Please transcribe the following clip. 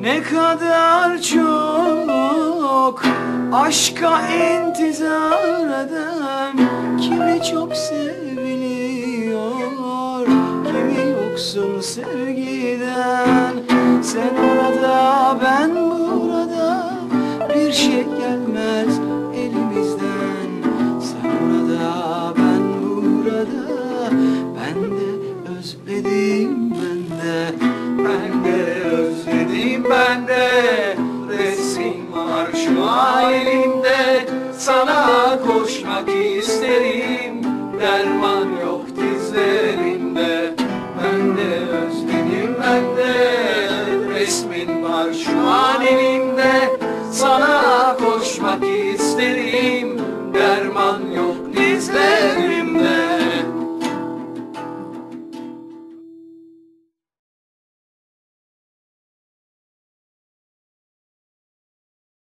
Ne kadar çok aşka intizar eden Kimi çok seviliyor Kimi yoksun sevgiden. Sen orada ben burada Bir şey gelmez elimizden. Sen orada ben burada Ben de özledim ben de. Ben de Gideyim ben de resim var şu an elimde. Sana koşmak isterim derman yok dizlerimde. Ben de özledim ben de resmin var şu an elimde. Sana koşmak isterim